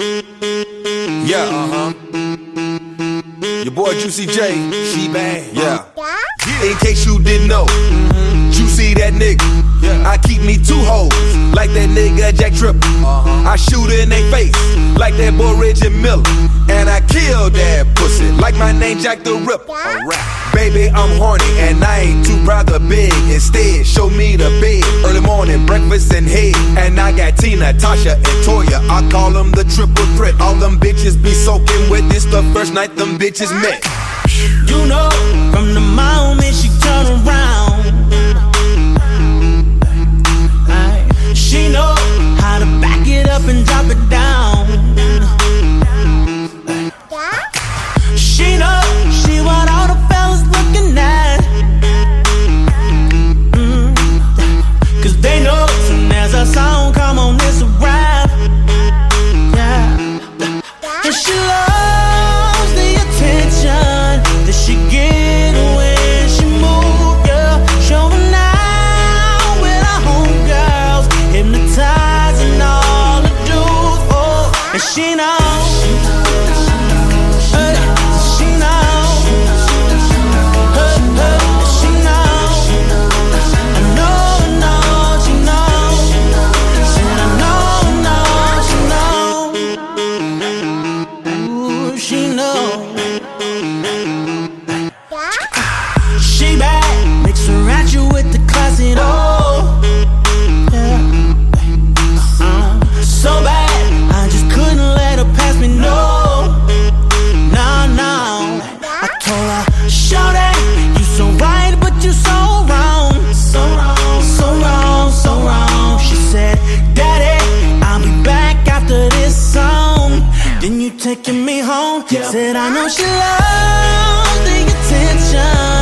Yeah, uh huh. Your boy Juicy J, she bad. Yeah. In case you didn't know, Juicy that nigga. I keep me two hoes, like that nigga Jack Tripper. I shoot in they face, like that boy Reggie Miller. And I killed that pussy, like my name Jack the Ripper. Baby, I'm horny, and I ain't too proud to beg. Instead, show me the bed. Early morning, breakfast and head. And I got Tina, Tasha, and Toya. I call them the triple threat. All them bitches be soaking wet. This the first night them bitches met. You know, from the moment she turn around, And she knows. She knows. She knows. I know, I know, she knows. She knows. Ooh, she knows. She mix her with the oh. You taking me home. Said, I know she loves the attention.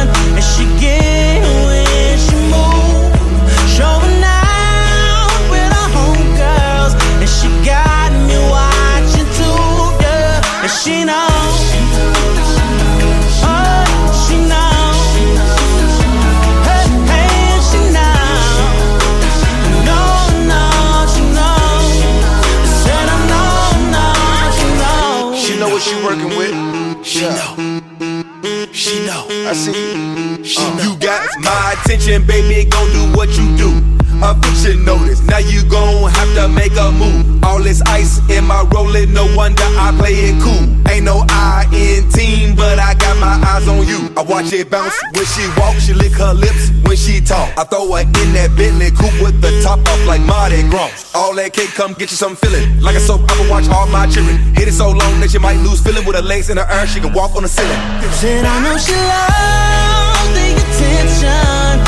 Working with. She know. She know. I see you. She uh. You got my attention, baby. Gon' do what you do. A fiction notice. Now you gon' have to make a move. All this ice in my rolling, no wonder I play it cool. Ain't no I in I watch mm-hmm. it bounce when she walk, she lick her lips when she talk. I throw her in that Bentley coupe with the top off like Mardi Gras. All that cake, come get you some feeling. Like a soap, I'ma watch all my children. Hit it so long that you might lose feeling with her legs in her air. She can walk on the ceiling. Said I know she loves the attention